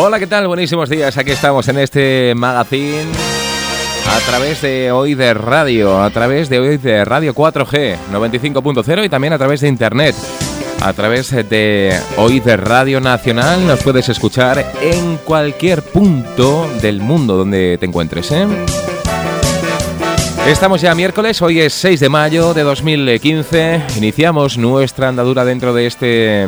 Hola, ¿qué tal? Buenísimos días. Aquí estamos en este magazine a través de Hoy de Radio, a través de Hoy de Radio 4G 95.0 y también a través de Internet. A través de Hoy de Radio Nacional nos puedes escuchar en cualquier punto del mundo donde te encuentres. ¿eh? Estamos ya miércoles, hoy es 6 de mayo de 2015. Iniciamos nuestra andadura dentro de este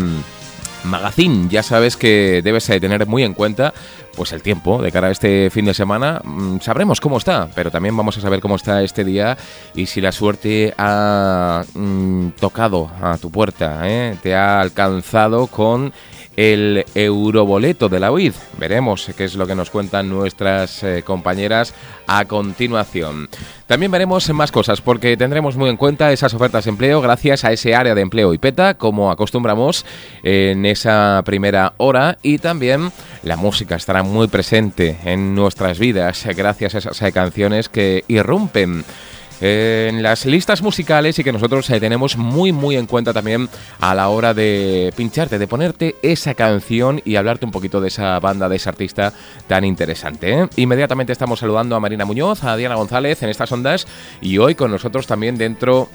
Magazine. Ya sabes que debes tener muy en cuenta pues el tiempo de cara a este fin de semana. Mm, sabremos cómo está, pero también vamos a saber cómo está este día y si la suerte ha mm, tocado a tu puerta, ¿eh? te ha alcanzado con el euroboleto de la UID. Veremos qué es lo que nos cuentan nuestras eh, compañeras a continuación. También veremos más cosas porque tendremos muy en cuenta esas ofertas de empleo gracias a ese área de empleo y PETA, como acostumbramos en esa primera hora y también la música estará muy presente en nuestras vidas gracias a esas eh, canciones que irrumpen en las listas musicales y que nosotros eh, tenemos muy muy en cuenta también a la hora de pincharte, de ponerte esa canción y hablarte un poquito de esa banda, de ese artista tan interesante. ¿eh? Inmediatamente estamos saludando a Marina Muñoz, a Diana González en estas ondas y hoy con nosotros también dentro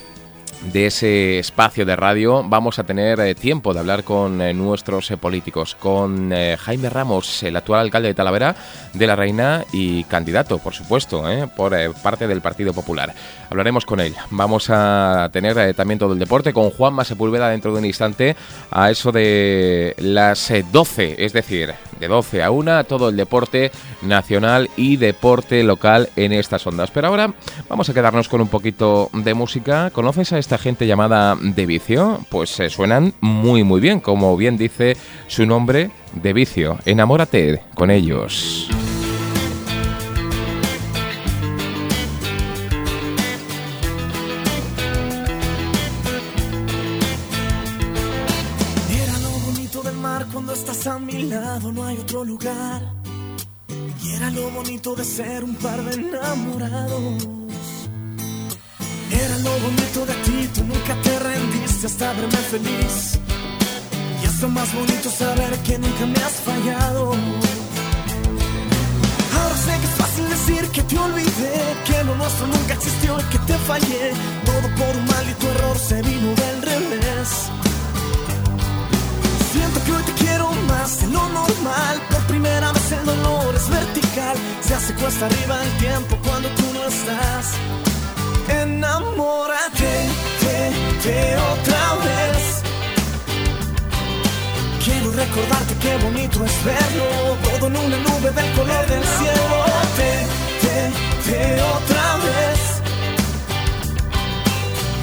de ese espacio de radio vamos a tener eh, tiempo de hablar con eh, nuestros eh, políticos, con Jaime Ramos, el actual alcalde de Talavera de la Reina y candidato, por supuesto, por parte del Partido Popular. Hablaremos con él. Vamos a tener también todo el deporte con Juanma Sepúlveda dentro de un instante a eso de las 12, es decir, de 12 a 1, todo el deporte nacional y deporte local en estas ondas. Pero ahora vamos a quedarnos con un poquito de música. ¿Conoces a esta gente llamada De Vicio? Pues se suenan muy muy bien, como bien dice su nombre, De Vicio. Enamórate con ellos. Y era lo bonito de ser un par de enamorados. Era lo bonito de ti, tú nunca te rendiste hasta verme feliz. Y es lo más bonito saber que nunca me has fallado. Ahora sé que es fácil decir que te olvidé, que lo nuestro nunca existió y que te fallé. Todo por un maldito error se vino del revés. Siento que hoy te quiero más de lo normal. Por primera vez el dolor es vertical. Se hace cuesta arriba el tiempo cuando tú no estás. Enamórate, te, te otra vez. Quiero recordarte qué bonito es verlo. Todo en una nube del color del cielo. Te, te, te otra vez.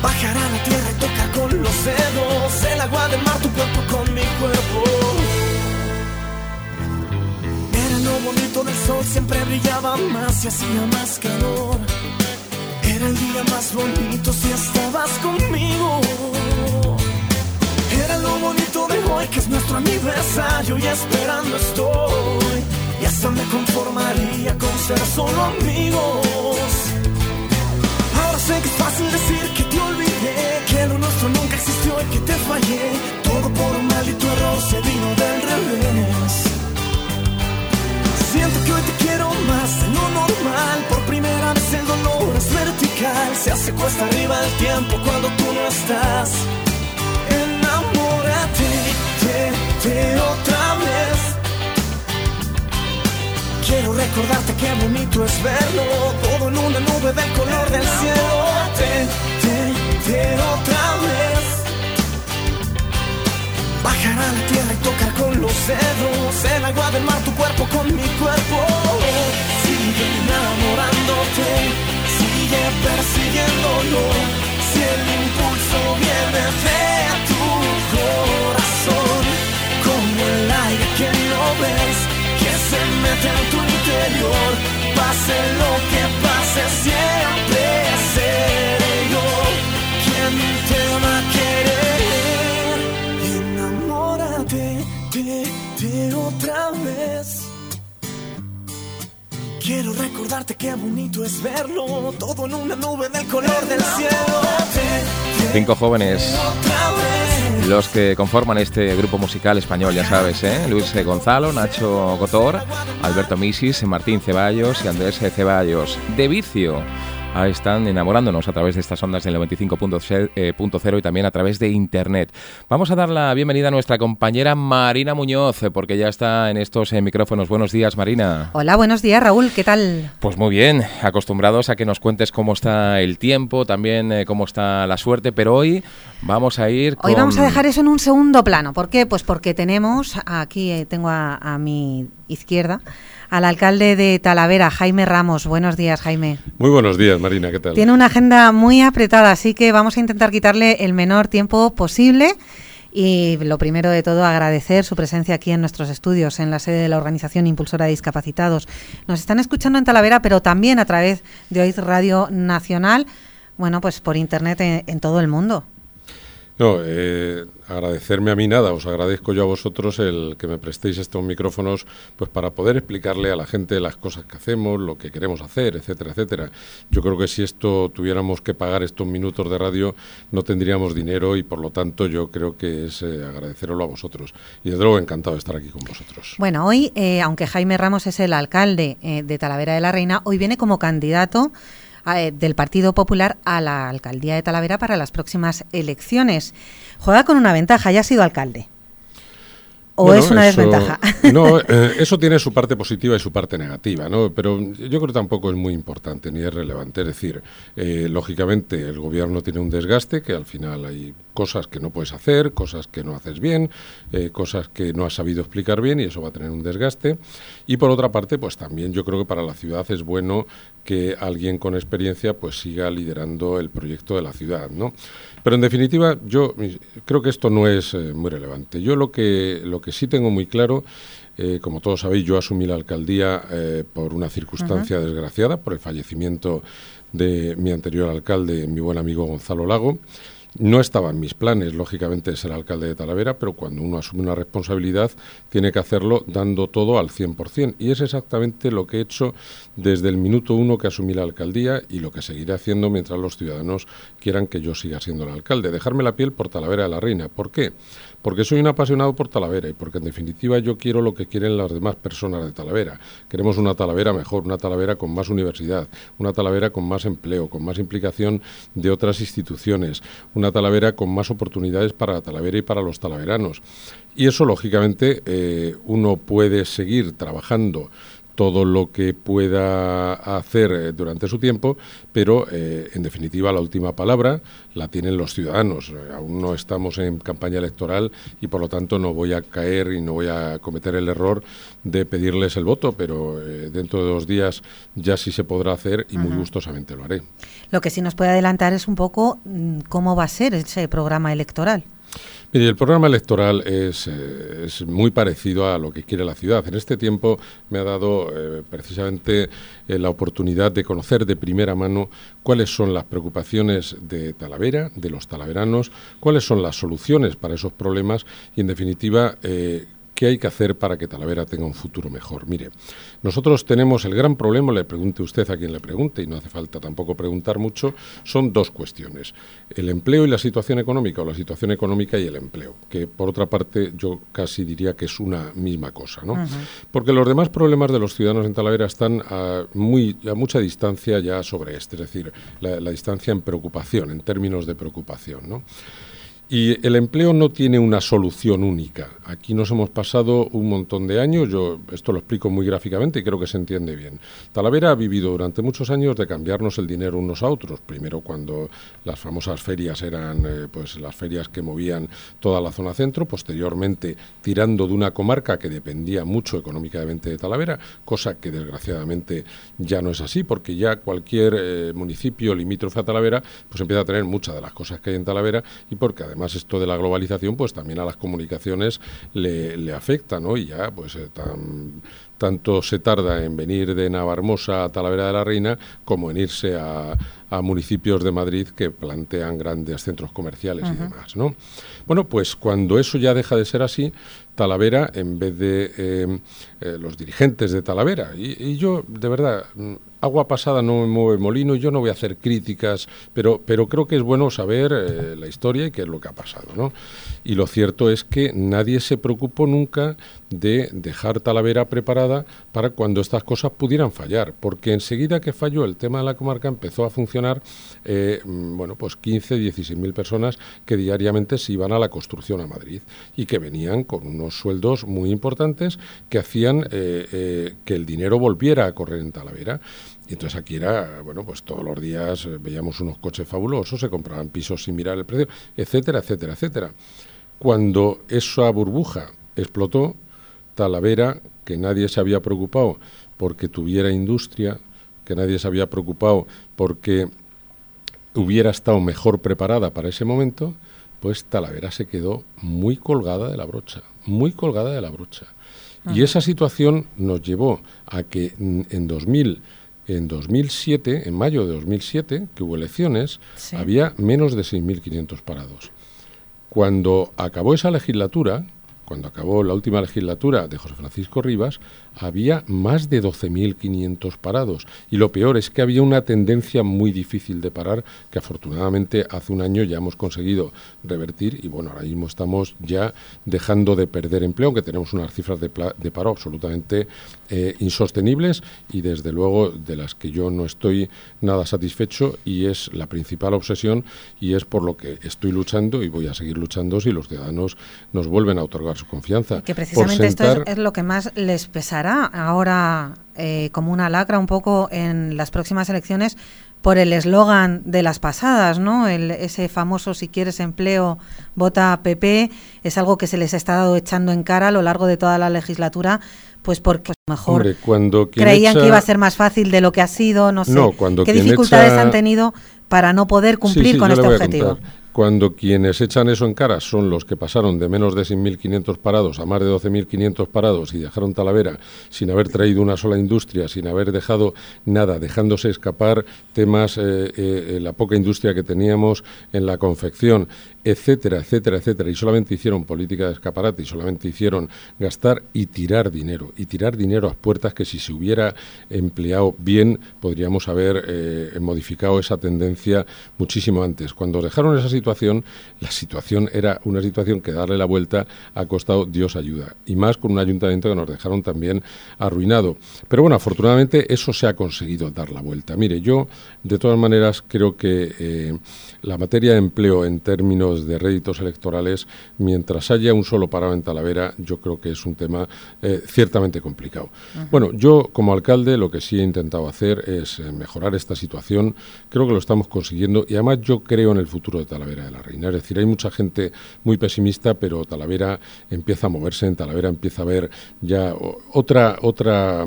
Bajar a la tierra y tocar con los dedos el agua del mar, tu cuerpo con mi cuerpo. Era lo bonito del sol, siempre brillaba más y hacía más calor. Era el día más bonito si estabas conmigo. Era lo bonito de hoy, que es nuestro aniversario y esperando estoy. Y hasta me conformaría con ser solo amigos sé que es fácil decir que te olvidé, que lo nuestro nunca existió y que te fallé. Todo por un maldito error se vino del revés. Siento que hoy te quiero más de lo normal. Por primera vez el dolor es vertical. Se hace cuesta arriba el tiempo cuando tú no estás. Enamórate, te, te otra vez. Quiero recordarte qué bonito es verlo, todo en una nube del color del cielo. Te, te, te otra vez. Bajar a la tierra y tocar con los dedos el agua del mar, tu cuerpo con mi cuerpo. Sigue enamorándote, sigue persiguiéndolo. Si el impulso viene de tu corazón, como el aire que no ves se mete en tu interior. Pase lo que pase, siempre seré yo quien te va a querer. Enamórate de, otra vez. Quiero recordarte qué bonito es verlo, todo en una nube del color del cielo. Cinco jóvenes los que conforman este grupo musical español, ya sabes, ¿eh? Luis Gonzalo, Nacho Gotor, Alberto Misis, Martín Ceballos y Andrés Ceballos. De vicio están enamorándonos a través de estas ondas del 95.0 eh, y también a través de Internet. Vamos a dar la bienvenida a nuestra compañera Marina Muñoz, eh, porque ya está en estos eh, micrófonos. Buenos días, Marina. Hola, buenos días, Raúl. ¿Qué tal? Pues muy bien, acostumbrados a que nos cuentes cómo está el tiempo, también cómo está la suerte, pero hoy vamos a ir Hoy vamos a dejar eso en un segundo plano. ¿Por qué? Pues porque tenemos, aquí tengo a mi izquierda, al alcalde de Talavera, Jaime Ramos. Buenos días, Jaime. Muy buenos días, Marina, ¿qué tal? Tiene una agenda muy apretada, así que vamos a intentar quitarle el menor tiempo posible. Y lo primero de todo, agradecer su presencia aquí en nuestros estudios, en la sede de la Organización Impulsora de Discapacitados. Nos están escuchando en Talavera, pero también a través de OIZ Radio Nacional, bueno, pues por internet en todo el mundo. No, eh, agradecerme a mí nada, os agradezco yo a vosotros el que me prestéis estos micrófonos pues para poder explicarle a la gente las cosas que hacemos, lo que queremos hacer, etcétera, etcétera. Yo creo que si esto tuviéramos que pagar estos minutos de radio no tendríamos dinero y por lo tanto yo creo que es eh, agradecerlo a vosotros. Y desde luego encantado de estar aquí con vosotros. Bueno, hoy, eh, aunque Jaime Ramos es el alcalde de Talavera de la Reina, hoy viene como candidato eh, del Partido Popular a la alcaldía de Talavera para las próximas elecciones. Juega con una ventaja, ya ha sido alcalde. ¿O es una desventaja? No, eh, eso tiene su parte positiva y su parte negativa, ¿no? Pero yo creo que tampoco es muy importante ni es relevante. Es decir, eh, lógicamente el gobierno tiene un desgaste, que al final hay cosas que no puedes hacer, cosas que no haces bien, eh, cosas que no has sabido explicar bien y eso va a tener un desgaste. Y por otra parte, pues también yo creo que para la ciudad es bueno que alguien con experiencia pues siga liderando el proyecto de la ciudad, ¿no? Pero en definitiva, yo creo que esto no es eh, muy relevante. Yo lo que, lo que sí tengo muy claro, eh, como todos sabéis, yo asumí la alcaldía eh, por una circunstancia desgraciada, por el fallecimiento de mi anterior alcalde, mi buen amigo Gonzalo Lago. No estaba en mis planes, lógicamente, ser alcalde de Talavera, pero cuando uno asume una responsabilidad tiene que hacerlo dando todo al 100%. Y es exactamente lo que he hecho desde el minuto uno que asumí la alcaldía y lo que seguiré haciendo mientras los ciudadanos quieran que yo siga siendo el alcalde. Dejarme la piel por Talavera de la Reina. ¿Por qué? Porque soy un apasionado por Talavera y porque en definitiva yo quiero lo que quieren las demás personas de Talavera. Queremos una Talavera mejor, una Talavera con más universidad, una Talavera con más empleo, con más implicación de otras instituciones, una Talavera con más oportunidades para Talavera y para los talaveranos. Y eso, lógicamente, eh, uno puede seguir trabajando todo lo que pueda hacer eh, durante su tiempo, pero eh, en definitiva la última palabra la tienen los ciudadanos. Eh, aún no estamos en campaña electoral y por lo tanto no voy a caer y no voy a cometer el error de pedirles el voto, pero dentro de dos días ya sí se podrá hacer y muy gustosamente lo haré. Lo que sí nos puede adelantar es un poco mm, cómo va a ser ese programa electoral. Mire, el programa electoral es, eh, es, muy parecido a lo que quiere la ciudad. En este tiempo me ha dado eh, precisamente eh, la oportunidad de conocer de primera mano cuáles son las preocupaciones de Talavera, de los talaveranos, cuáles son las soluciones para esos problemas y, en definitiva, ¿Qué hay que hacer para que Talavera tenga un futuro mejor? Mire, nosotros tenemos el gran problema, le pregunte usted a quien le pregunte, y no hace falta tampoco preguntar mucho, son dos cuestiones, el empleo y la situación económica, o la situación económica y el empleo, que por otra parte yo casi diría que es una misma cosa, ¿no? Porque los demás problemas de los ciudadanos en Talavera están a, muy, a mucha distancia ya sobre este, es decir, la, la distancia en preocupación, en términos de preocupación, ¿no? Y el empleo no tiene una solución única. Aquí nos hemos pasado un montón de años, yo esto lo explico muy gráficamente y creo que se entiende bien. Talavera ha vivido durante muchos años de cambiarnos el dinero unos a otros. Primero cuando las famosas ferias eran eh, pues las ferias que movían toda la zona centro, posteriormente tirando de una comarca que dependía mucho económicamente de Talavera, cosa que desgraciadamente ya no es así, porque ya cualquier eh, municipio limítrofe a Talavera pues empieza a tener muchas de las cosas que hay en Talavera y porque además además esto de la globalización pues también a las comunicaciones le, afecta, ¿no? Y ya pues eh, tanto se tarda en venir de Navarmosa a Talavera de la Reina como en irse a, municipios de Madrid que plantean grandes centros comerciales y demás, ¿no? Bueno, pues cuando eso ya deja de ser así, Talavera, en vez de eh, eh, los dirigentes de Talavera, y, yo de verdad agua pasada no me mueve molino, yo no voy a hacer críticas, pero, pero creo que es bueno saber eh, la historia y qué es lo que ha pasado. ¿no? Y lo cierto es que nadie se preocupó nunca de dejar Talavera preparada para cuando estas cosas pudieran fallar, porque enseguida que falló el tema de la comarca empezó a funcionar, eh, mm, bueno, pues 15, 16 mil personas que diariamente se iban a la construcción a Madrid y que venían con unos sueldos muy importantes que hacían eh, que el dinero volviera a correr en Talavera. Y entonces aquí era, bueno, pues todos los días eh, veíamos unos coches fabulosos, se compraban pisos sin mirar el precio, etcétera, etcétera, etcétera. Cuando esa burbuja explotó, Talavera, que nadie se había preocupado porque tuviera industria, que nadie se había preocupado porque hubiera estado mejor preparada para ese momento, pues Talavera se quedó muy colgada de la brocha, muy colgada de la brocha. Y esa situación nos llevó a que en 2000 en 2007, en mayo de 2007, que hubo elecciones, había menos de 6.500 parados. Cuando acabó esa legislatura, cuando acabó la última legislatura de José Francisco Rivas, había más de 12.500 parados. Y lo peor es que había una tendencia muy difícil de parar, que afortunadamente hace un año ya hemos conseguido revertir. Y bueno, ahora mismo estamos ya dejando de perder empleo, aunque tenemos unas cifras de, paro absolutamente eh, insostenibles y desde luego de las que yo no estoy nada satisfecho y es la principal obsesión y es por lo que estoy luchando y voy a seguir luchando si los ciudadanos nos vuelven a otorgar su confianza. que precisamente esto es, lo que más les ahora eh, como una lacra un poco en las próximas elecciones por el eslogan de las pasadas, ¿no? El, ese famoso si quieres empleo, vota PP, es algo que se les ha estado echando en cara a lo largo de toda la legislatura, pues porque mejor cuando creían que iba a ser más fácil de lo que ha sido, no sé. ¿Qué dificultades han tenido para no poder cumplir con este objetivo? Cuando quienes echan eso en cara son los que pasaron de menos de 6.500 parados a más de 12.500 parados y dejaron Talavera sin haber traído una sola industria, sin haber dejado nada, dejándose escapar temas, eh, eh, la poca industria que teníamos en la confección, etcétera, etcétera, etcétera, y solamente hicieron política de escaparate y solamente hicieron gastar y tirar dinero, y tirar dinero a puertas que si se hubiera empleado bien podríamos haber eh, modificado esa tendencia muchísimo antes. Cuando dejaron esa situación, la situación era una situación que darle la vuelta ha costado Dios ayuda, y más con un ayuntamiento que nos dejaron también arruinado. Pero bueno, afortunadamente eso se ha conseguido dar la vuelta. Mire, yo de todas maneras creo que eh, la materia de empleo en términos de réditos electorales, mientras haya un solo parado en Talavera, yo creo que es un tema eh, ciertamente complicado. Bueno, yo como alcalde lo que sí he intentado hacer es eh, mejorar esta situación, creo que lo estamos consiguiendo y además yo creo en el futuro de Talavera de la Reina. Es decir, hay mucha gente muy pesimista, pero Talavera empieza a moverse, en Talavera empieza a ver ya otra, otra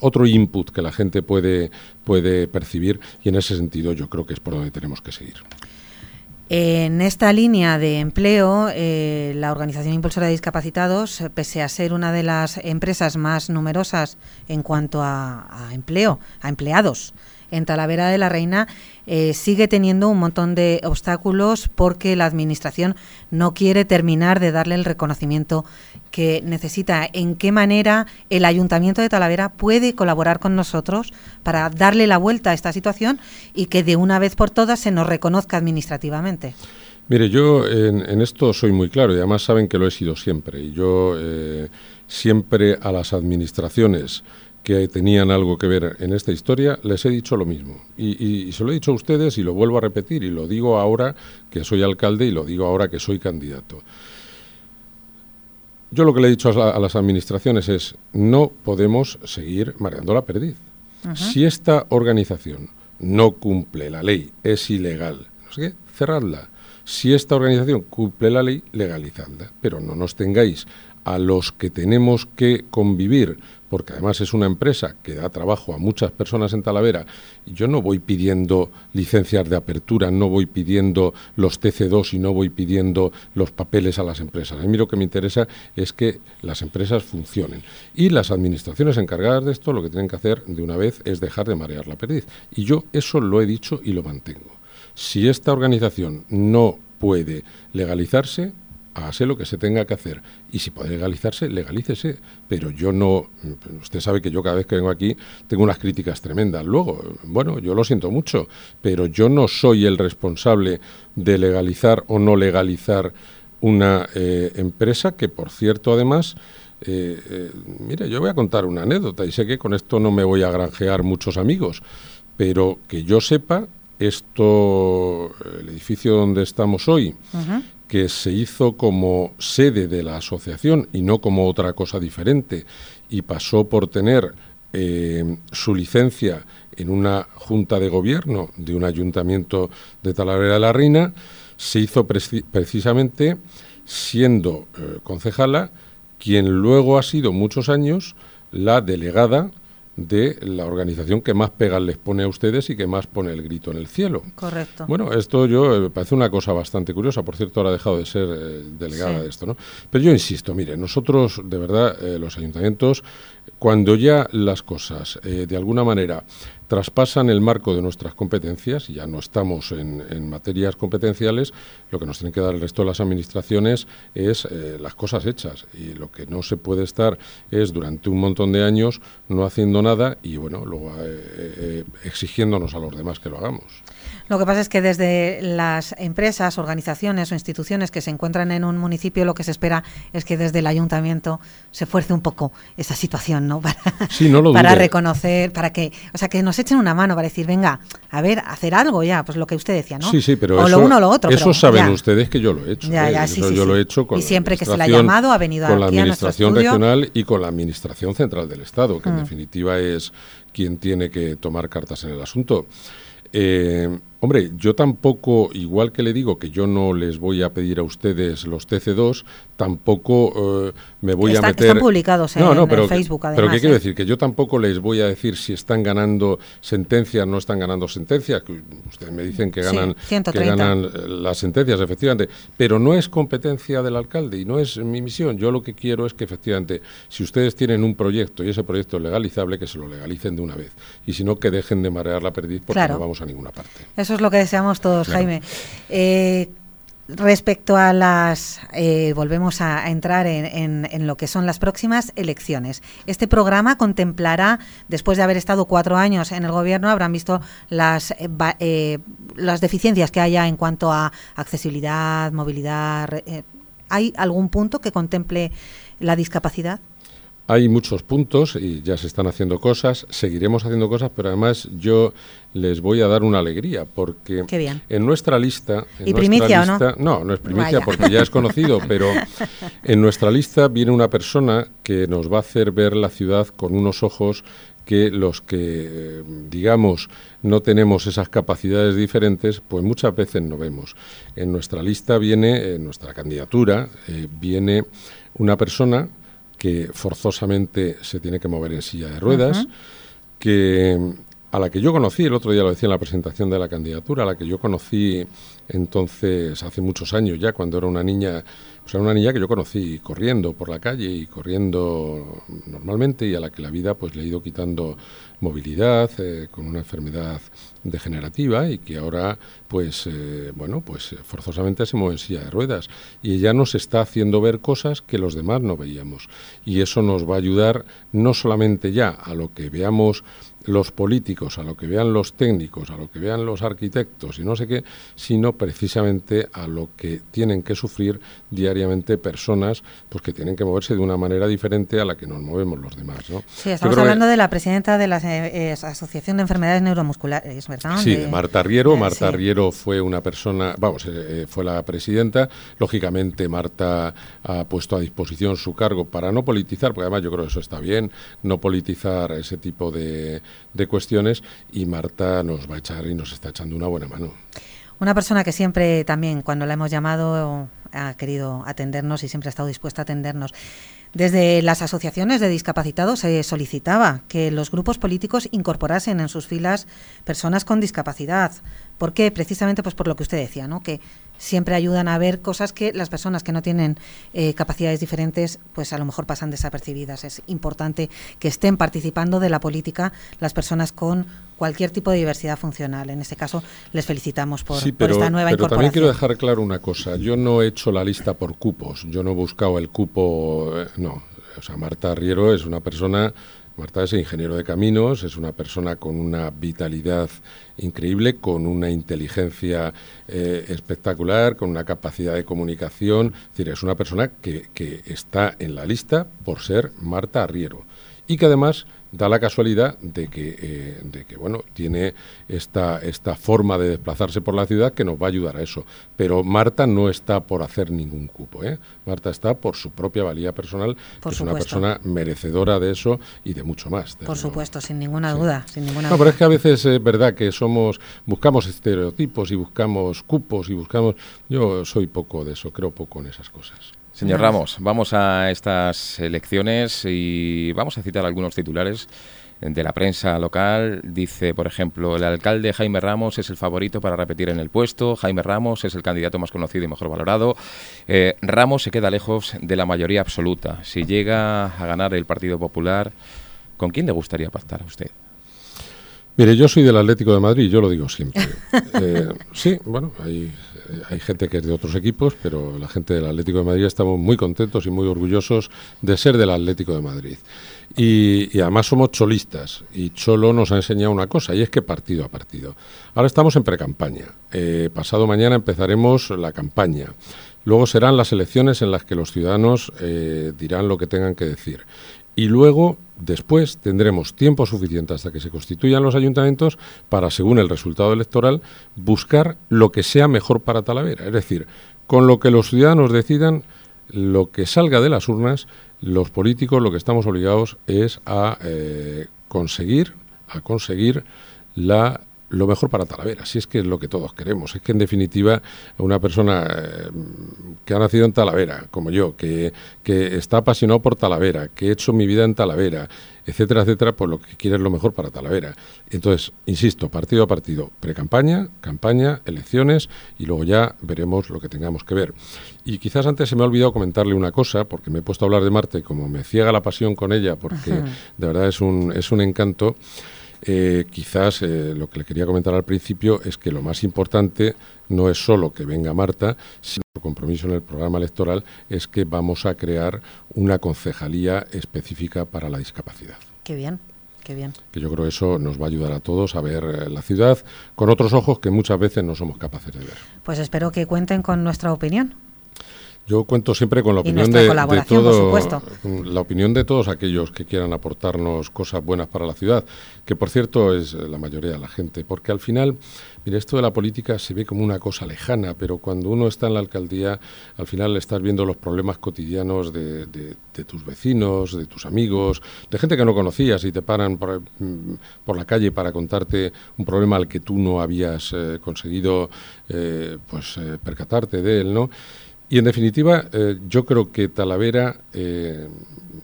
otro input que la gente puede, puede percibir y en ese sentido yo creo que es por donde tenemos que seguir. En esta línea de empleo, eh, la Organización Impulsora de Discapacitados, pese a ser una de las empresas más numerosas en cuanto a empleo, a empleados en Talavera de la Reina eh, sigue teniendo un montón de obstáculos porque la Administración no quiere terminar de darle el reconocimiento que necesita. ¿En qué manera el Ayuntamiento de Talavera puede colaborar con nosotros para darle la vuelta a esta situación y que de una vez por todas se nos reconozca administrativamente? Mire, yo en, esto soy muy claro y además saben que lo he sido siempre. Y yo eh, siempre a las administraciones que tenían algo que ver en esta historia, les he dicho lo mismo. Y, se lo he dicho a ustedes y lo vuelvo a repetir y lo digo ahora que soy alcalde y lo digo ahora que soy candidato. Yo lo que le he dicho a, las administraciones es, no podemos seguir mareando la perdiz. Si esta organización no cumple la ley, es ilegal, no sé qué, cerradla. Si esta organización cumple la ley, legalizadla. Pero no nos tengáis a los que tenemos que convivir porque además es una empresa que da trabajo a muchas personas en Talavera, yo no voy pidiendo licencias de apertura, no voy pidiendo los TC2 y no voy pidiendo los papeles a las empresas. A mí lo que me interesa es que las empresas funcionen. Y las administraciones encargadas de esto lo que tienen que hacer de una vez es dejar de marear la perdiz. Y yo eso lo he dicho y lo mantengo. Si esta organización no puede legalizarse, hágase lo que se tenga que hacer. Y si puede legalizarse, legalícese. Pero yo no, usted sabe que yo cada vez que vengo aquí tengo unas críticas tremendas. Luego, bueno, yo lo siento mucho, pero yo no soy el responsable de legalizar o no legalizar una eh, empresa que, por cierto, además, eh, eh, mire, yo voy a contar una anécdota y sé que con esto no me voy a granjear muchos amigos, pero que yo sepa, esto, el edificio donde estamos hoy, que se hizo como sede de la asociación y no como otra cosa diferente, y pasó por tener eh, su licencia en una junta de gobierno de un ayuntamiento de Talavera de la Reina, se hizo precisamente siendo eh, concejala quien luego ha sido muchos años la delegada de la organización que más pegas les pone a ustedes y que más pone el grito en el cielo. Correcto. Bueno, esto yo eh, me parece una cosa bastante curiosa. Por cierto, ahora ha dejado de ser eh, delegada de esto, ¿no? Pero yo insisto, mire, nosotros, de verdad, los ayuntamientos, cuando ya las cosas, de alguna manera, traspasan el marco de nuestras competencias, ya no estamos en, materias competenciales, lo que nos tienen que dar el resto de las administraciones es eh, las cosas hechas. Y lo que no se puede estar es durante un montón de años no haciendo nada y bueno, luego eh, eh, exigiéndonos a los demás que lo hagamos. Lo que pasa es que desde las empresas, organizaciones o instituciones que se encuentran en un municipio, lo que se espera es que desde el ayuntamiento se fuerce un poco esa situación, ¿no? Para, para reconocer, para que, o sea, que nos echen una mano para decir, venga, a ver, hacer algo ya, pues lo que usted decía, ¿no? Sí, sí, pero o eso, lo uno o lo otro. Eso saben ustedes que yo lo he hecho. Ya, ya, ¿eh? sí, yo lo he hecho con y siempre que se le ha llamado ha venido con la administración regional y con la administración central del Estado, que en mm. definitiva es quien tiene que tomar cartas en el asunto. Eh, Hombre, yo tampoco, igual que le digo que yo no les voy a pedir a ustedes los TC2, tampoco eh, me voy a meter... Están publicados en, no, pero, Facebook, además. Pero ¿qué quiero ¿eh? decir? Que yo tampoco les voy a decir si están ganando sentencias, no están ganando sentencias, ustedes me dicen que ganan, que ganan eh, las sentencias, efectivamente, pero no es competencia del alcalde y no es mi misión. Yo lo que quiero es que, efectivamente, si ustedes tienen un proyecto y ese proyecto es legalizable, que se lo legalicen de una vez. Y si no, que dejen de marear la perdiz porque no vamos a ninguna parte. Eso es lo que deseamos todos, Jaime. Eh, respecto a las, eh, volvemos a, entrar en, lo que son las próximas elecciones. Este programa contemplará, después de haber estado cuatro años en el gobierno, habrán visto las, eh, las deficiencias que haya en cuanto a accesibilidad, movilidad. ¿Hay algún punto que contemple la discapacidad? Hay muchos puntos y ya se están haciendo cosas, seguiremos haciendo cosas, pero además yo les voy a dar una alegría porque en nuestra lista... ¿Y primicia o no? No, no es primicia porque ya es conocido, pero en nuestra lista viene una persona que nos va a hacer ver la ciudad con unos ojos que los que, digamos, no tenemos esas capacidades diferentes, pues muchas veces no vemos. En nuestra lista viene, en nuestra candidatura, eh, viene una persona que forzosamente se tiene que mover en silla de ruedas, que a la que yo conocí, el otro día lo decía en la presentación de la candidatura, a la que yo conocí entonces hace muchos años ya, cuando era una niña, pues era una niña que yo conocí corriendo por la calle y corriendo normalmente y a la que la vida pues le ha ido quitando movilidad, eh, con una enfermedad degenerativa y que ahora pues eh, bueno pues forzosamente se mueve en silla de ruedas. Y ella nos está haciendo ver cosas que los demás no veíamos. Y eso nos va a ayudar no solamente ya a lo que veamos los políticos, a lo que vean los técnicos, a lo que vean los arquitectos y no sé qué, sino precisamente a lo que tienen que sufrir diariamente personas pues que tienen que moverse de una manera diferente a la que nos movemos los demás. ¿no? Sí, estamos hablando de la presidenta de la eh, Asociación de Enfermedades Neuromusculares, ¿verdad? Sí, de, Marta Riero. Marta Riero fue una persona, vamos, eh, fue la presidenta. Lógicamente Marta ha puesto a disposición su cargo para no politizar, porque además yo creo que eso está bien, no politizar ese tipo de de cuestiones y Marta nos va a echar y nos está echando una buena mano. Una persona que siempre también, cuando la hemos llamado, ha querido atendernos y siempre ha estado dispuesta a atendernos. Desde las asociaciones de discapacitados se solicitaba que los grupos políticos incorporasen en sus filas personas con discapacidad. ¿Por qué? Precisamente pues por lo que usted decía, ¿no? que siempre ayudan a ver cosas que las personas que no tienen eh, capacidades diferentes pues a lo mejor pasan desapercibidas. Es importante que estén participando de la política las personas con cualquier tipo de diversidad funcional. En este caso les felicitamos por, Sí, por pero, esta nueva pero incorporación. también quiero dejar claro una cosa. Yo no he hecho la lista por cupos. Yo no he buscado el cupo. eh, no. O sea, Marta Riero es una persona. Marta es ingeniero de caminos, es una persona con una vitalidad increíble, con una inteligencia eh, espectacular, con una capacidad de comunicación. Es decir, es una persona que, que está en la lista por ser Marta Arriero. Y que además da la casualidad de que, eh, de que bueno, tiene esta, esta forma de desplazarse por la ciudad que nos va a ayudar a eso. Pero Marta no está por hacer ningún cupo. ¿eh? Marta está por su propia valía personal, Por que es una persona merecedora de eso y de mucho más. Por supuesto, sin ninguna Sí. duda, sin ninguna No, duda. pero es que a veces es verdad que somos, buscamos estereotipos y buscamos cupos y buscamos. Yo soy poco de eso, creo poco en esas cosas. Señor. Ramos, vamos a estas elecciones y vamos a citar algunos titulares de la prensa local. Dice, por ejemplo, el alcalde Jaime Ramos es el favorito para repetir en el puesto. Jaime Ramos es el candidato más conocido y mejor valorado. Eh, Ramos se queda lejos de la mayoría absoluta. Si llega a ganar el Partido Popular, ¿con quién le gustaría pactar a usted? Mire, yo soy del Atlético de Madrid, yo lo digo siempre. Eh, sí, bueno, hay, hay gente que es de otros equipos, pero la gente del Atlético de Madrid estamos muy contentos y muy orgullosos de ser del Atlético de Madrid. Y, y además somos cholistas, y Cholo nos ha enseñado una cosa, y es que partido a partido. Ahora estamos en precampaña. Eh, pasado mañana empezaremos la campaña. Luego serán las elecciones en las que los ciudadanos eh, dirán lo que tengan que decir. Y luego, después, tendremos tiempo suficiente hasta que se constituyan los ayuntamientos para, según el resultado electoral, buscar lo que sea mejor para Talavera. Es decir, con lo que los ciudadanos decidan, lo que salga de las urnas, los políticos lo que estamos obligados es a eh, conseguir, a conseguir la lo mejor para Talavera, si es que es lo que todos queremos. Es que en definitiva una persona eh, que ha nacido en Talavera, como yo, que, que está apasionado por Talavera, que he hecho mi vida en Talavera, etcétera, etcétera, pues lo que quiere es lo mejor para Talavera. Entonces, insisto, partido a partido, pre-campaña, campaña, elecciones y luego ya veremos lo que tengamos que ver. Y quizás antes se me ha olvidado comentarle una cosa, porque me he puesto a hablar de Marte como me ciega la pasión con ella, porque Ajá. de verdad es un, es un encanto. Eh, quizás eh, lo que le quería comentar al principio es que lo más importante no es solo que venga Marta, sino el compromiso en el programa electoral es que vamos a crear una concejalía específica para la discapacidad. Qué bien, qué bien. Que yo creo que eso nos va a ayudar a todos a ver eh, la ciudad con otros ojos que muchas veces no somos capaces de ver. Pues espero que cuenten con nuestra opinión. Yo cuento siempre con la opinión de, de todo, supuesto. la opinión de todos aquellos que quieran aportarnos cosas buenas para la ciudad, que por cierto es la mayoría de la gente, porque al final, mire, esto de la política se ve como una cosa lejana, pero cuando uno está en la alcaldía, al final estás viendo los problemas cotidianos de, de- de tus vecinos, de tus amigos, de gente que no conocías y te paran por, mm, por la calle para contarte un problema al que tú no habías eh, conseguido eh, pues eh, percatarte de él, ¿no? Y en definitiva, eh, yo creo que Talavera, eh,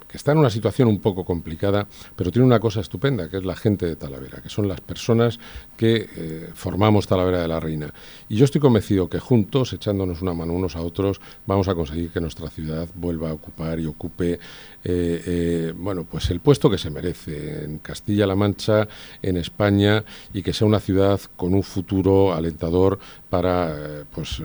que está en una situación un poco complicada, pero tiene una cosa estupenda, que es la gente de Talavera, que son las personas que eh, formamos Talavera de la Reina. Y yo estoy convencido que juntos, echándonos una mano unos a otros, vamos a conseguir que nuestra ciudad vuelva a ocupar y ocupe eh, eh, bueno, pues el puesto que se merece en Castilla-La Mancha, en España, y que sea una ciudad con un futuro alentador para, eh, pues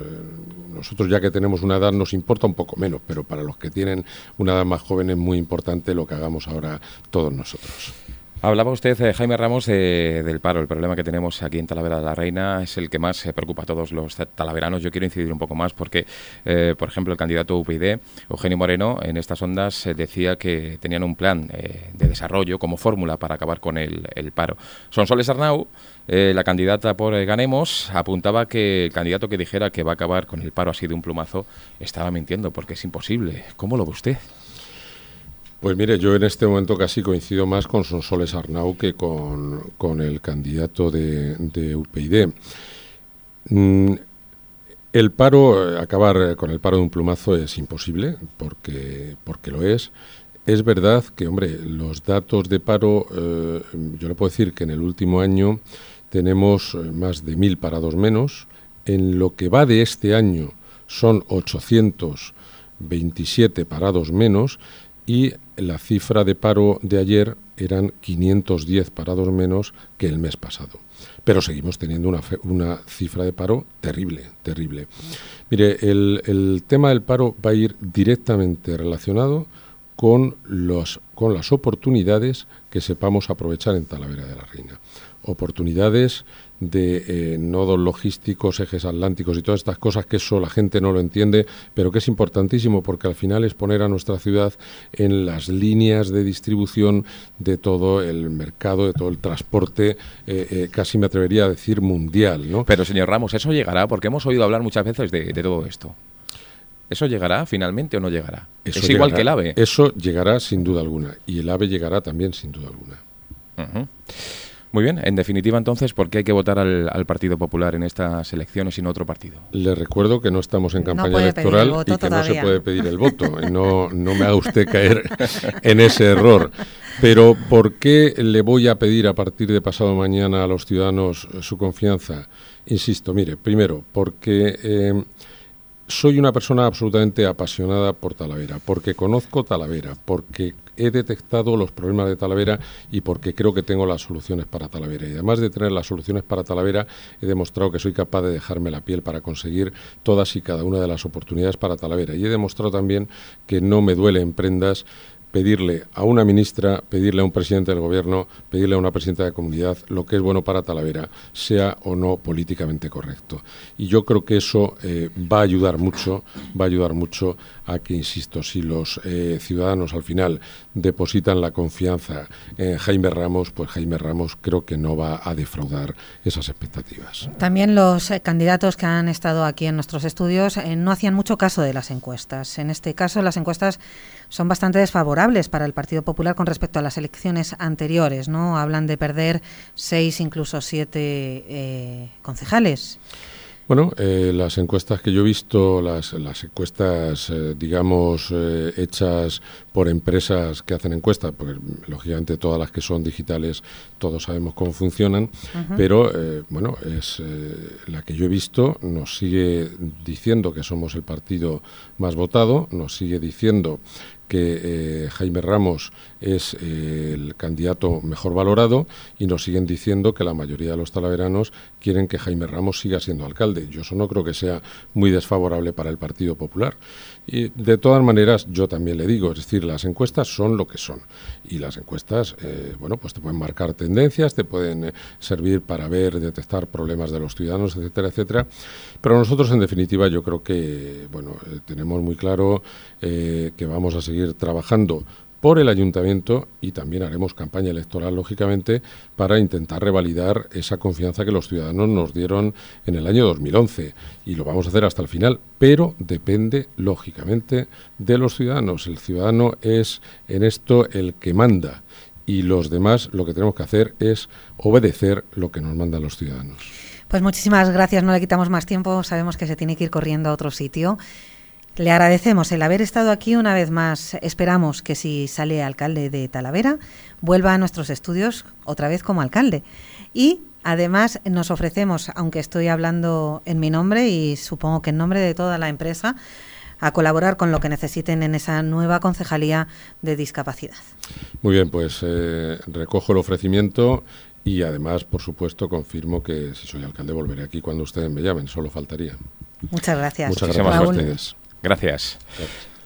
nosotros ya que tenemos una edad nos importa un poco menos, pero para los que tienen una edad más joven es muy importante lo que hagamos ahora todos nosotros. Hablaba usted, eh, Jaime Ramos, de- del paro. El problema que tenemos aquí en Talavera de la Reina es el que más eh, preocupa a todos los ta- talaveranos. Yo quiero incidir un poco más porque, eh, por ejemplo, el candidato UPyD, Eugenio Moreno, en estas ondas eh, decía que tenían un plan eh, de desarrollo como fórmula para acabar con el, paro. Sonsoles Arnau, eh, la candidata por eh, Ganemos, apuntaba que el candidato que dijera que va a acabar con el paro así de un plumazo estaba mintiendo porque es imposible. ¿Cómo lo ve usted? Pues mire, yo en este momento casi coincido más con Sonsoles Arnau que con, con el candidato de, de UPyD. Mm, El paro, eh, acabar eh, con el paro de un plumazo es imposible, porque, porque lo es. Es verdad que, hombre, los datos de paro, eh, yo le puedo decir que en el último año tenemos más de mil parados menos. En lo que va de este año son 827 parados menos y la cifra de paro de ayer eran 510 parados menos que el mes pasado. Pero seguimos teniendo una, una cifra de paro terrible, terrible. Mire, el, el, tema del paro va a ir directamente relacionado con, los, con las oportunidades que sepamos aprovechar en Talavera de la Reina. Oportunidades de eh, nodos logísticos, ejes atlánticos y todas estas cosas que eso la gente no lo entiende, pero que es importantísimo porque al final es poner a nuestra ciudad en las líneas de distribución de todo el mercado, de todo el transporte, eh, eh, casi me atrevería a decir mundial. ¿no? Pero señor Ramos, eso llegará porque hemos oído hablar muchas veces de, de todo esto. ¿Eso llegará finalmente o no llegará? Eso es llegará, igual que el AVE. Eso llegará sin duda alguna y el AVE llegará también sin duda alguna. Uh -huh. Muy bien, en definitiva entonces, ¿por qué hay que votar al, al, Partido Popular en estas elecciones y no otro partido? Le recuerdo que no estamos en campaña no electoral y que todavía. no se puede pedir el voto. No, no me haga usted caer en ese error. Pero ¿por qué le voy a pedir a partir de pasado mañana a los ciudadanos su confianza? Insisto, mire, primero, porque... Eh, soy una persona absolutamente apasionada por Talavera, porque conozco Talavera, porque he detectado los problemas de Talavera y porque creo que tengo las soluciones para Talavera. Y además de tener las soluciones para Talavera, he demostrado que soy capaz de dejarme la piel para conseguir todas y cada una de las oportunidades para Talavera. Y he demostrado también que no me duele en prendas pedirle a una ministra, pedirle a un presidente del gobierno, pedirle a una presidenta de comunidad lo que es bueno para Talavera, sea o no políticamente correcto. Y yo creo que eso eh, va a ayudar mucho, va a ayudar mucho a que, insisto, si los eh, ciudadanos al final depositan la confianza en Jaime Ramos, pues Jaime Ramos creo que no va a defraudar esas expectativas. También los eh, candidatos que han estado aquí en nuestros estudios no hacían mucho caso de las encuestas. En este caso, las encuestas son bastante desfavorables para el Partido Popular con respecto a las elecciones anteriores, ¿no? Hablan de perder seis, incluso siete eh, concejales. Bueno, eh, las encuestas que yo he visto, las, las encuestas, eh, digamos, eh, hechas por empresas que hacen encuestas, porque lógicamente todas las que son digitales, todos sabemos cómo funcionan, uh -huh. pero bueno, es la que yo he visto, nos sigue diciendo que somos el partido más votado, nos sigue diciendo que eh, Jaime Ramos es eh, el candidato mejor valorado y nos siguen diciendo que la mayoría de los talaveranos quieren que Jaime Ramos siga siendo alcalde. Yo eso no creo que sea muy desfavorable para el Partido Popular. Y de todas maneras, yo también le digo, es decir, las encuestas son lo que son. Y las encuestas, eh, bueno, pues te pueden marcar tendencias, te pueden eh, servir para ver, detectar problemas de los ciudadanos, etcétera, etcétera. Pero nosotros, en definitiva, yo creo que, bueno, eh, tenemos muy claro que vamos a seguir trabajando por el ayuntamiento y también haremos campaña electoral, lógicamente, para intentar revalidar esa confianza que los ciudadanos nos dieron en el año 2011. Y lo vamos a hacer hasta el final, pero depende, lógicamente, de los ciudadanos. El ciudadano es en esto el que manda y los demás lo que tenemos que hacer es obedecer lo que nos mandan los ciudadanos. Pues muchísimas gracias, no le quitamos más tiempo, sabemos que se tiene que ir corriendo a otro sitio. Le agradecemos el haber estado aquí una vez más. Esperamos que si sale alcalde de Talavera, vuelva a nuestros estudios otra vez como alcalde. Y además nos ofrecemos, aunque estoy hablando en mi nombre y supongo que en nombre de toda la empresa, a colaborar con lo que necesiten en esa nueva concejalía de discapacidad. Muy bien, pues eh, recojo el ofrecimiento y además, por supuesto, confirmo que si soy alcalde volveré aquí cuando ustedes me llamen, solo faltaría. Muchas gracias. Muchas gracias a ustedes. Gracias.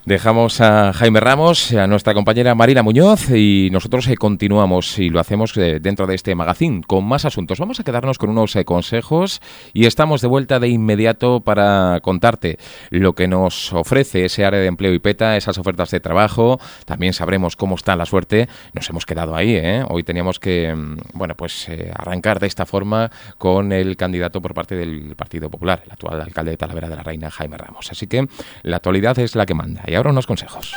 Dejamos a Jaime Ramos, a nuestra compañera Marina Muñoz y nosotros eh, continuamos y lo hacemos eh, dentro de este magazine con más asuntos. Vamos a quedarnos con unos eh, consejos y estamos de vuelta de inmediato para contarte lo que nos ofrece ese área de empleo y PETA, esas ofertas de trabajo. También sabremos cómo está la suerte. Nos hemos quedado ahí. Hoy teníamos que, bueno, pues arrancar de esta forma con el candidato por parte del Partido Popular, el actual alcalde de Talavera de la Reina, Jaime Ramos. Así que la actualidad es la que manda. Y ahora unos consejos.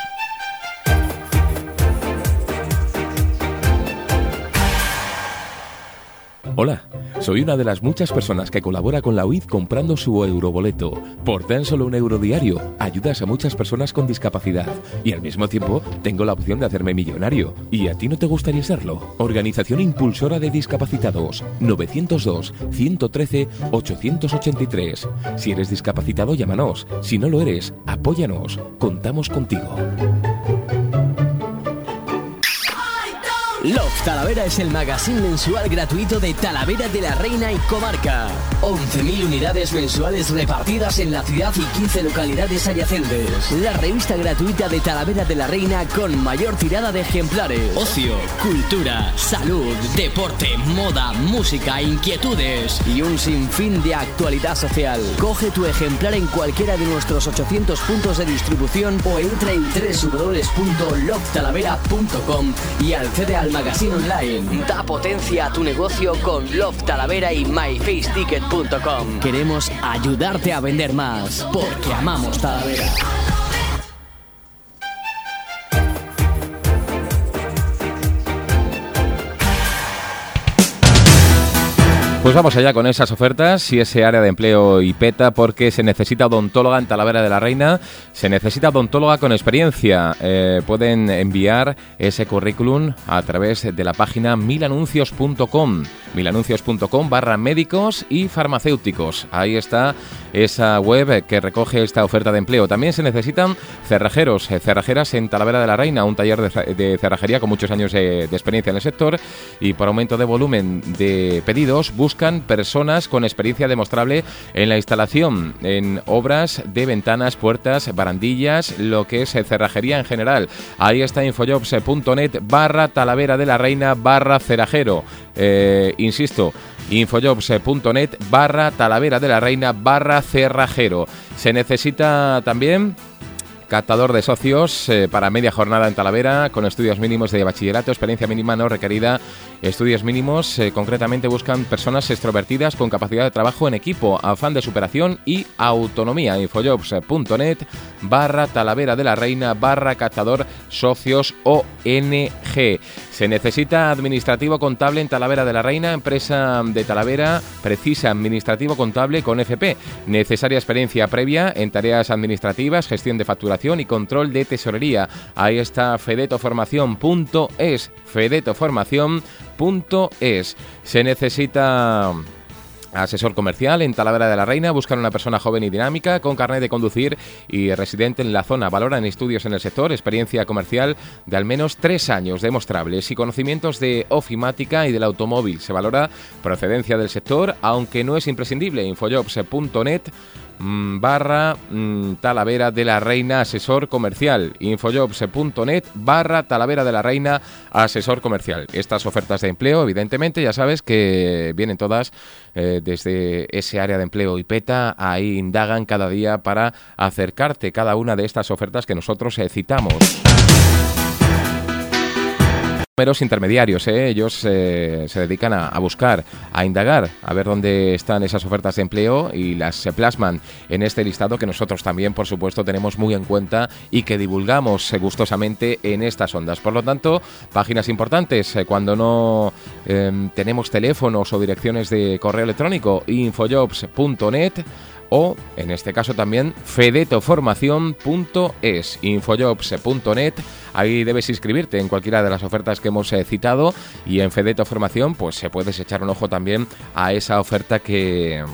Hola, soy una de las muchas personas que colabora con la UID comprando su euroboleto. Por tan solo un euro diario, ayudas a muchas personas con discapacidad y al mismo tiempo tengo la opción de hacerme millonario. ¿Y a ti no te gustaría serlo? Organización Impulsora de Discapacitados 902 113 883. Si eres discapacitado, llámanos. Si no lo eres, apóyanos. Contamos contigo. Love Talavera es el magazine mensual gratuito de Talavera de la Reina y Comarca. 11.000 unidades mensuales repartidas en la ciudad y 15 localidades adyacentes. La revista gratuita de Talavera de la Reina con mayor tirada de ejemplares. Ocio, cultura, salud, deporte, moda, música, inquietudes y un sinfín de actualidad social. Coge tu ejemplar en cualquiera de nuestros 800 puntos de distribución o entra en www.lovetalavera.com y accede al magazine online. Da potencia a tu negocio con Love Talavera y myfaceticket.com. Queremos ayudarte a vender más porque amamos Talavera. Pues vamos allá con esas ofertas y ese área de empleo y peta porque se necesita odontóloga en Talavera de la Reina, se necesita odontóloga con experiencia. Eh, pueden enviar ese currículum a través de la página milanuncios.com, milanuncios.com barra médicos y farmacéuticos. Ahí está esa web que recoge esta oferta de empleo. También se necesitan cerrajeros, eh, cerrajeras en Talavera de la Reina, un taller de, cerrajería con muchos años de, de experiencia en el sector y por aumento de volumen de pedidos buscan personas con experiencia demostrable en la instalación, en obras de ventanas, puertas, barandillas, lo que es cerrajería en general. Ahí está infojobs.net barra Talavera de la Reina barra cerrajero. Eh, insisto, infojobs.net barra Talavera de la Reina barra cerrajero. Se necesita también captador de socios eh, para media jornada en Talavera, con estudios mínimos de bachillerato, experiencia mínima no requerida, estudios mínimos, eh, concretamente buscan personas extrovertidas con capacidad de trabajo en equipo, afán de superación y autonomía. Infojobs.net barra Talavera de la Reina barra captador socios ONG. Se necesita administrativo contable en Talavera de la Reina, empresa de Talavera, precisa administrativo contable con FP, necesaria experiencia previa en tareas administrativas, gestión de facturación y control de tesorería. Ahí está fedetoformación.es, fedetoformación.es. Se necesita asesor comercial en Talavera de la Reina, buscan una persona joven y dinámica, con carnet de conducir y residente en la zona. Valoran estudios en el sector, experiencia comercial de al menos tres años demostrables y conocimientos de ofimática y del automóvil. Se valora procedencia del sector, aunque no es imprescindible. Infojobs.net barra mm, Talavera de la Reina asesor comercial. Infojobs.net barra Talavera de la Reina asesor comercial. Estas ofertas de empleo evidentemente ya sabes que vienen todas eh, desde ese área de empleo y PETA ahí indagan cada día para acercarte cada una de estas ofertas que nosotros eh, citamos números intermediarios, ¿eh? ellos eh, se dedican a, buscar, a indagar, a ver dónde están esas ofertas de empleo y las se plasman en este listado que nosotros también, por supuesto, tenemos muy en cuenta y que divulgamos eh, gustosamente en estas ondas. Por lo tanto, páginas importantes, cuando no em, tenemos teléfonos o direcciones de correo electrónico, infojobs.net o, en este caso también, fedetoformación.es, infojobs.net. Ahí debes inscribirte en cualquiera de las ofertas que hemos eh, citado y en Fedeto Formación pues se puedes echar un ojo también a esa oferta que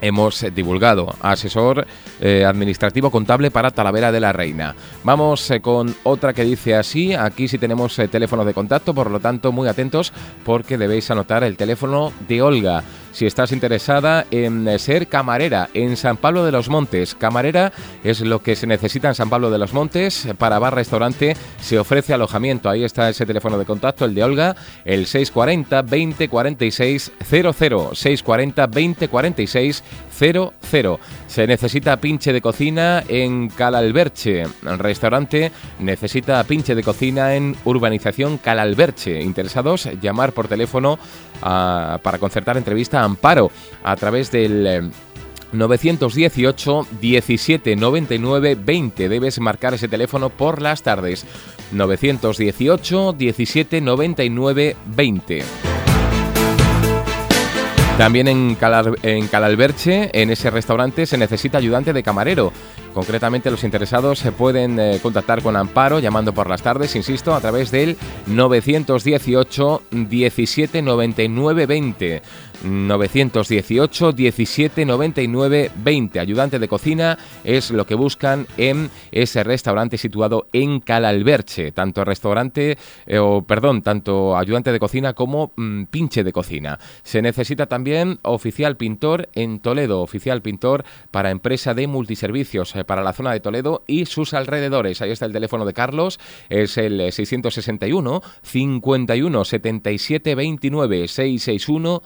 hemos divulgado. Asesor eh, administrativo contable para Talavera de la Reina. Vamos eh, con otra que dice así. Aquí sí tenemos eh, teléfono de contacto, por lo tanto muy atentos porque debéis anotar el teléfono de Olga. Si estás interesada en eh, ser camarera en San Pablo de los Montes, camarera es lo que se necesita en San Pablo de los Montes. Para bar-restaurante se ofrece alojamiento. Ahí está ese teléfono de contacto, el de Olga, el 640 20 46 00. 640 20 46 00. Se necesita pinche de cocina en Calalberche. Restaurante necesita pinche de cocina en Urbanización Calalberche. Interesados, llamar por teléfono a, para concertar entrevista Amparo a través del... eh, 918 17 99 20. Debes marcar ese teléfono por las tardes. 918 17 99 20. También en, en Calalberche, en ese restaurante, se necesita ayudante de camarero. Concretamente, los interesados se pueden eh, contactar con Amparo llamando por las tardes, insisto, a través del 918 17 99 20. 918 17 99 20. Ayudante de cocina es lo que buscan en ese restaurante situado en Calalberche. Tanto restaurante, eh, o perdón, tanto ayudante de cocina como mm, pinche de cocina. Se necesita también oficial pintor en Toledo, oficial pintor para empresa de multiservicios eh, para la zona de Toledo y sus alrededores. Ahí está el teléfono de Carlos, es el 661 51 77 29 661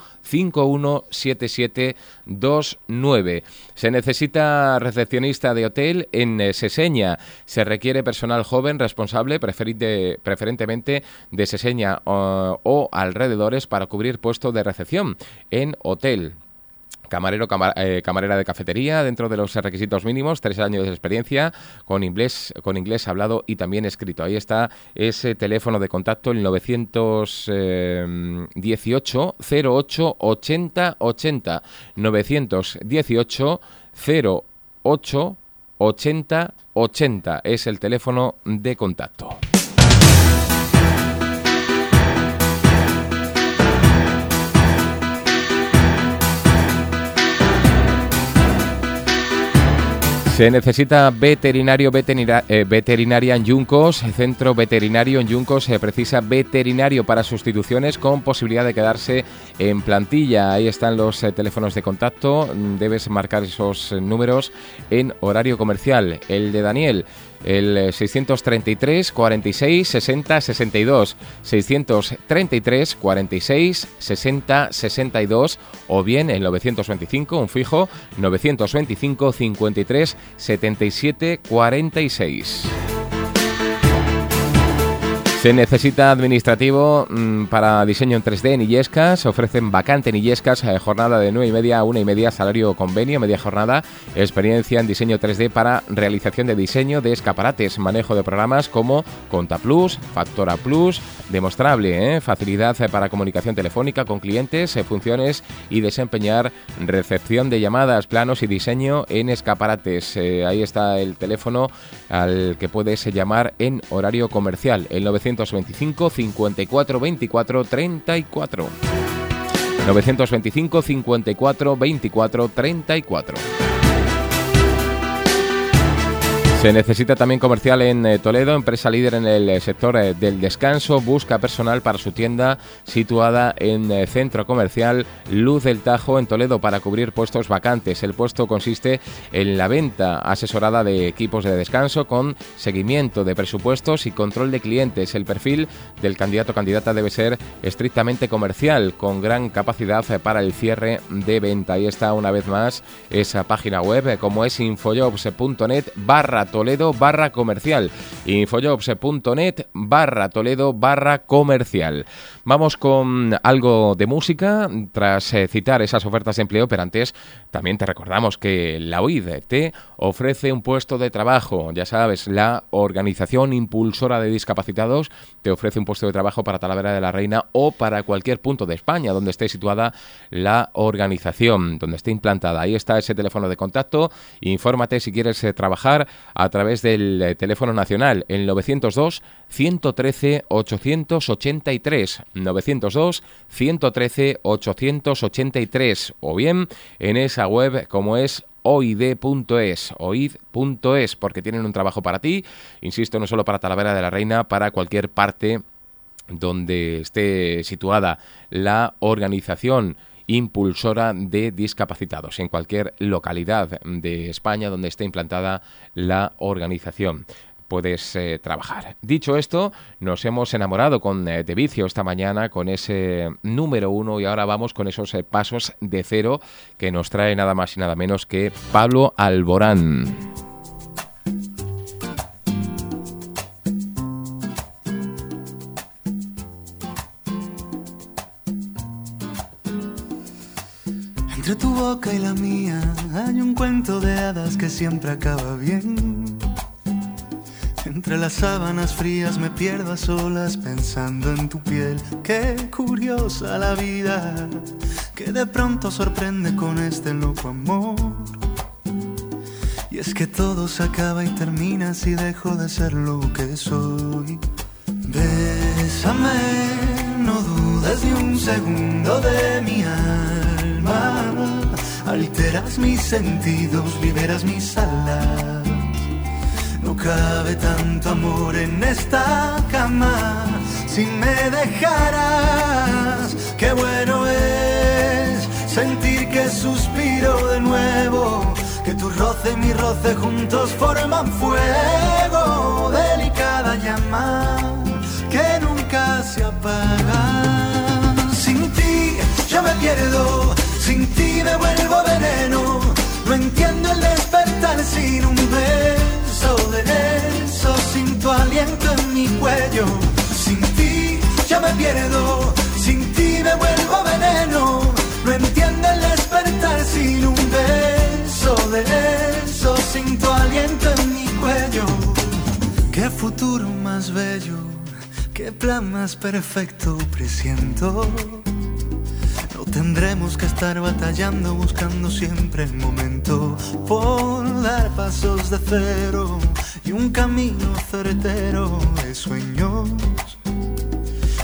517729. Se necesita recepcionista de hotel en eh, Seseña. Se requiere personal joven responsable, preferentemente de Seseña o alrededores para cubrir puesto de recepción en hotel camarero, eh, camarera de cafetería, dentro de los requisitos mínimos, tres años de experiencia, con inglés, con inglés hablado y también escrito. Ahí está ese teléfono de contacto, el 918 08 80 80. 918 08 80 80 es el teléfono de contacto. Se necesita veterinario eh, veterinaria en Yuncos, centro veterinario en Yuncos, se precisa veterinario para sustituciones con posibilidad de quedarse en plantilla. Ahí están los eh, teléfonos de contacto, debes marcar esos números en horario comercial. El de Daniel el 633 46 60 62, 633 46 60 62 o bien el 925, un fijo, 925 53 77 46. Se necesita administrativo mm, para diseño en 3D en Illescas. Ofrecen vacante en Illescas, eh, jornada de 9 y media a 1 y media, salario convenio, media jornada. Experiencia en diseño 3D para realización de diseño de escaparates, manejo de programas como Conta Plus, Factora Plus, demostrable, ¿eh? facilidad para comunicación telefónica con clientes, eh, funciones y desempeñar recepción de llamadas, planos y diseño en escaparates. ahí está el teléfono al que puedes llamar en horario comercial, el 900 925 54 24 34. 925 54 24 34. Se necesita también comercial en eh, Toledo, empresa líder en el eh, sector eh, del descanso, busca personal para su tienda situada en centro comercial Luz del Tajo en Toledo para cubrir puestos vacantes. El puesto consiste en la venta asesorada de equipos de descanso con seguimiento de presupuestos y control de clientes. El perfil del candidato o candidata debe ser estrictamente comercial, con gran capacidad para el cierre de venta. Ahí está una vez más esa página web como es infojobs.net barra Toledo barra comercial. Infojobs.net barra Toledo barra comercial. Vamos con algo de música tras eh, citar esas ofertas de empleo, pero antes también te recordamos que la OID te ofrece un puesto de trabajo. Ya sabes, la organización impulsora de discapacitados te ofrece un puesto de trabajo para Talavera de la Reina o para cualquier punto de España donde esté situada la organización, donde esté implantada. Ahí está ese teléfono de contacto. Infórmate si quieres eh, trabajar través del eh, teléfono nacional, el 902 113 883, 902 113 883 o bien en esa web como es oid.es, oid.es, porque tienen un trabajo para ti, insisto, no solo para Talavera de la Reina, para cualquier parte donde esté situada la organización impulsora de discapacitados en cualquier localidad de España donde esté implantada la organización puedes eh, trabajar. Dicho esto, nos hemos enamorado con eh, De Vicio esta mañana, con ese número uno, y ahora vamos con esos eh, pasos de cero que nos trae nada más y nada menos que Pablo Alborán. Boca y la mía hay un cuento de hadas que siempre acaba bien. Entre las sábanas frías me pierdo a solas pensando en tu piel. Qué curiosa la vida. que de pronto sorprende con este loco amor. Y es que todo se acaba y termina si dejo de ser lo que soy. Bésame, no dudes ni un segundo de mi alma. Alteras mis sentidos, liberas mis alas. No cabe tanto amor en esta cama si me dejaras. Qué bueno es sentir que suspiro de nuevo, que tu roce y mi roce juntos forman fuego, delicada llama que nunca se apaga. Sin ti yo me pierdo, sin ti me vuelvo veneno, no entiendo el despertar sin un beso de eso, sin tu aliento en mi cuello, sin ti yo me pierdo, sin ti me vuelvo veneno, no entiendo el despertar sin un beso de eso, sin tu aliento en mi cuello. Qué futuro más bello, qué plan más perfecto presiento. Tendremos que estar batallando, buscando siempre el momento por dar pasos de cero y un camino certero de sueños.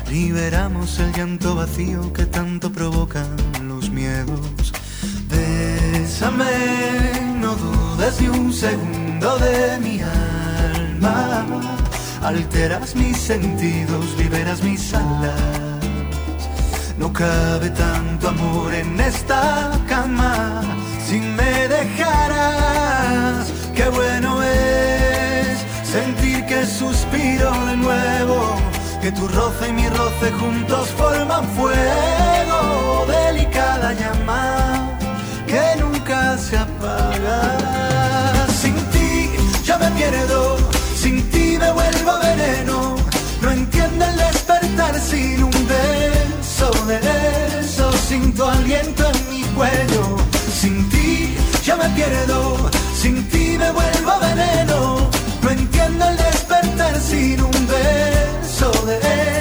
Liberamos el llanto vacío que tanto provocan los miedos. Bésame, no dudes ni un segundo de mi alma. Alteras mis sentidos, liberas mis alas. No cabe tanto amor en esta cama si me dejaras. Qué bueno es sentir que suspiro de nuevo, que tu roce y mi roce juntos forman fuego, delicada llama que nunca se apaga. Sin ti yo me pierdo, sin ti me vuelvo veneno. No entiendo el despertar sin un beso sin tu aliento en mi cuello. Sin ti yo me pierdo, sin ti me vuelvo veneno. No entiendo el despertar sin un beso de eso,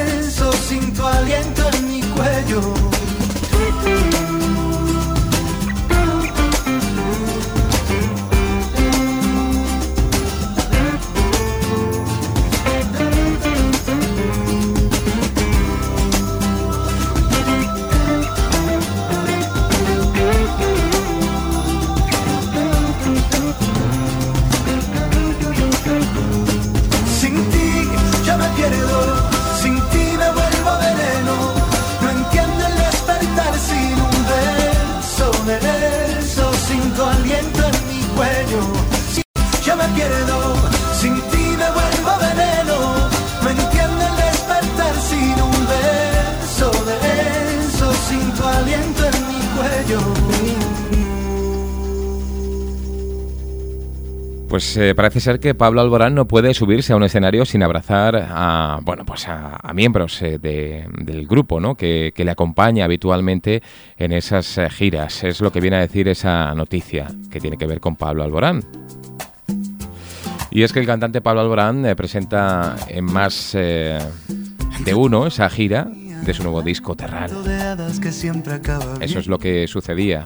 eh, parece ser que Pablo Alborán no puede subirse a un escenario sin abrazar a, bueno, pues a, a miembros eh, de- del grupo, ¿no? Que, que le acompaña habitualmente en esas eh, giras. Es lo que viene a decir esa noticia que tiene que ver con Pablo Alborán. Y es que el cantante Pablo Alborán eh, presenta en más de uno esa gira de su nuevo disco Terral. Eso es lo que sucedía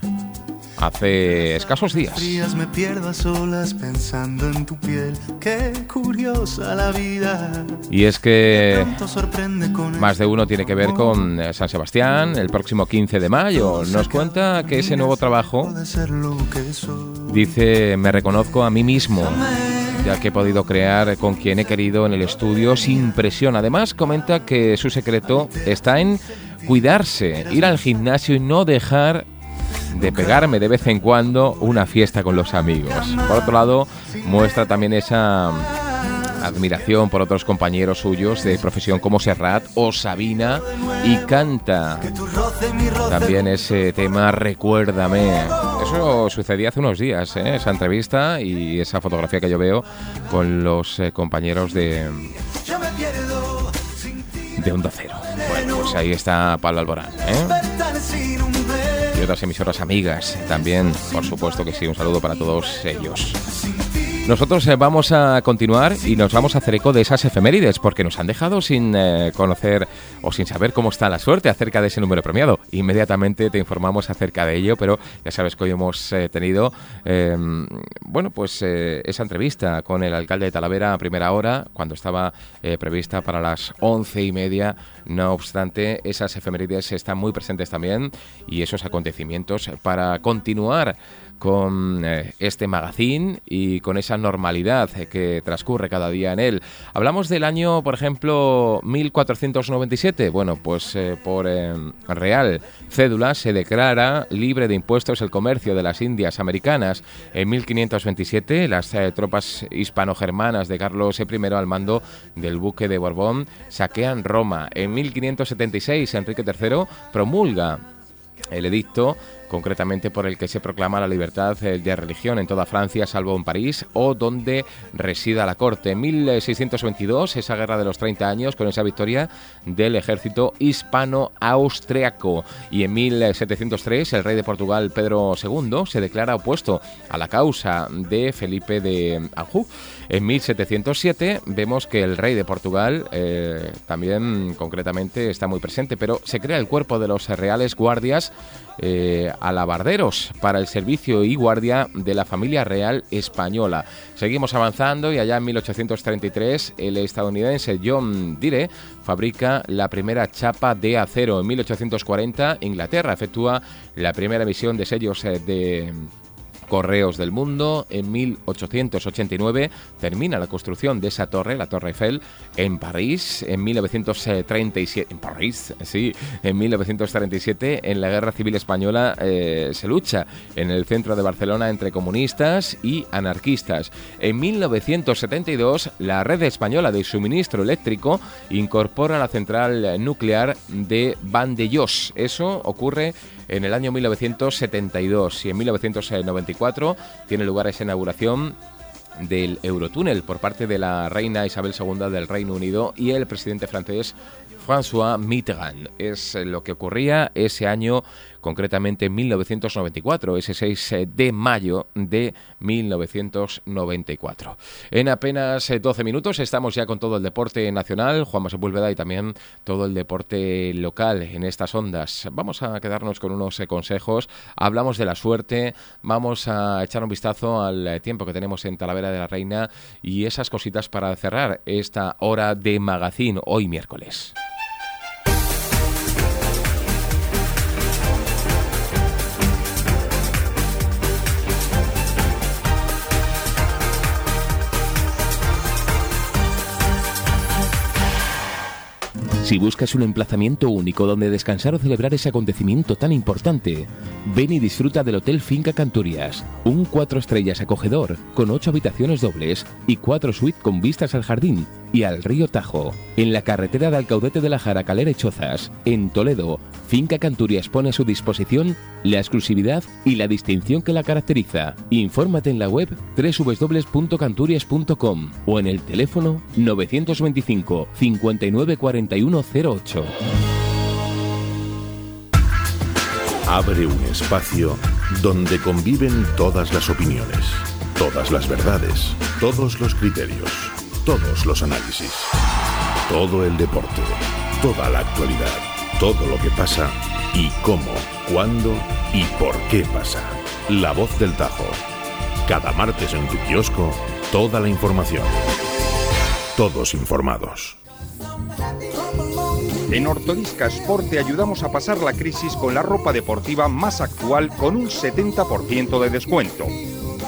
hace escasos días. Frías me pierdo a solas pensando en tu piel. Qué curiosa la vida. Y es que Más de uno tiene que ver con eh, San Sebastián, el próximo 15 de mayo. Nos cuenta que ese nuevo trabajo dice, me reconozco a mí mismo, ya que he podido crear con quien he querido en el estudio sin presión. Además, comenta que su secreto está en cuidarse, ir al gimnasio y no dejar de pegarme de vez en cuando una fiesta con los amigos. Por otro lado, muestra también esa admiración por otros compañeros suyos de profesión como Serrat o Sabina y canta también ese tema Recuérdame. Eso sucedía hace unos días, ¿eh? esa entrevista y esa fotografía que yo veo con los eh, compañeros de, de Onda Cero. Bueno, pues ahí está Pablo Alborán. ¿eh? Y otras emisoras amigas también, por supuesto que sí, un saludo para todos ellos. Nosotros eh, vamos a continuar y nos vamos a hacer eco de esas efemérides porque nos han dejado sin eh, conocer o sin saber cómo está la suerte acerca de ese número premiado. Inmediatamente te informamos acerca de ello, pero ya sabes que hoy hemos eh, tenido, em, bueno, pues esa entrevista con el alcalde de Talavera a primera hora, cuando estaba prevista para las once y media. No obstante, esas efemérides están muy presentes también y esos acontecimientos para continuar con eh, este magazine y con esa normalidad que transcurre cada día en él. Hablamos del año, por ejemplo, 1497. Bueno, pues eh, por eh, Real Cédula se declara libre de impuestos el comercio de las Indias americanas. En 1527, las tropas hispano-germanas de Carlos I al mando del buque de Borbón saquean Roma. En 1576, Enrique III promulga el edicto concretamente por el que se proclama la libertad eh, de religión en toda Francia, salvo en París, o donde resida la corte. En 1622, esa guerra de los 30 años, con esa victoria del ejército hispano-austriaco. Y en 1703, el rey de Portugal, Pedro II, se declara opuesto a la causa de Felipe de Anjou. En 1707 vemos que el rey de Portugal eh, también concretamente está muy presente, pero se crea el cuerpo de los reales guardias eh, alabarderos para el servicio y guardia de la familia real española. Seguimos avanzando y allá en 1833 el estadounidense John Dire fabrica la primera chapa de acero. En 1840 Inglaterra efectúa la primera emisión de sellos eh, de Correos del Mundo. En 1889 termina la construcción de esa torre, la Torre Eiffel, en París. En 1937, en París, sí, en 1937, en la Guerra Civil Española eh, se lucha en el centro de Barcelona entre comunistas y anarquistas. En 1972, la red española de suministro eléctrico incorpora la central nuclear de Vandellós. Eso ocurre en el año 1972 y en 1994 tiene lugar esa inauguración del Eurotúnel por parte de la reina Isabel II del Reino Unido y el presidente francés François Mitterrand. Es lo que ocurría ese año concretamente en 1994, ese 6 eh, de mayo de 1994. En apenas 12 eh, minutos estamos ya con todo el deporte nacional, Juan Sepúlveda y también todo el deporte local en estas ondas. Vamos a quedarnos con unos eh, consejos, hablamos de la suerte, vamos a echar un vistazo al tiempo que tenemos en Talavera de la Reina y esas cositas para cerrar esta hora de magazine hoy miércoles. Si buscas un emplazamiento único donde descansar o celebrar ese acontecimiento tan importante, ven y disfruta del Hotel Finca Canturias, un cuatro estrellas acogedor con ocho habitaciones dobles y cuatro suites con vistas al jardín y al río Tajo, en la carretera de Alcaudete de la Jara Calera y Chozas, en Toledo. Finca Canturias pone a su disposición la exclusividad y la distinción que la caracteriza. Infórmate en la web www.canturias.com o en el teléfono 925 59 08. Abre un espacio donde conviven todas las opiniones, todas las verdades, todos los criterios, todos los análisis, todo el deporte, toda la actualidad, todo lo que pasa y cómo, cuándo y por qué pasa. La voz del Tajo. Cada martes en tu kiosco, toda la información. Todos informados. En Ortodisca Sport te ayudamos a pasar la crisis con la ropa deportiva más actual con un 70% de descuento.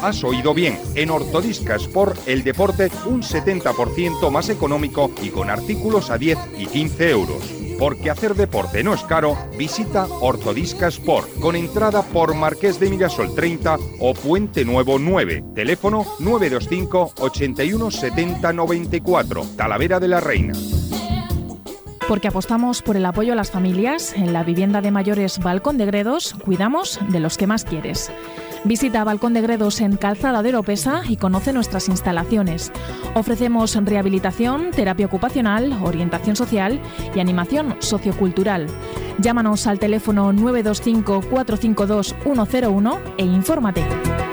Has oído bien, en Ortodisca Sport el deporte un 70% más económico y con artículos a 10 y 15 euros. Porque hacer deporte no es caro, visita Ortodisca Sport con entrada por Marqués de Mirasol 30 o Puente Nuevo 9. Teléfono 925 81 70 94. Talavera de la Reina. Porque apostamos por el apoyo a las familias, en la vivienda de mayores Balcón de Gredos cuidamos de los que más quieres. Visita Balcón de Gredos en Calzada de Oropesa y conoce nuestras instalaciones. Ofrecemos rehabilitación, terapia ocupacional, orientación social y animación sociocultural. Llámanos al teléfono 925 452 101 e infórmate.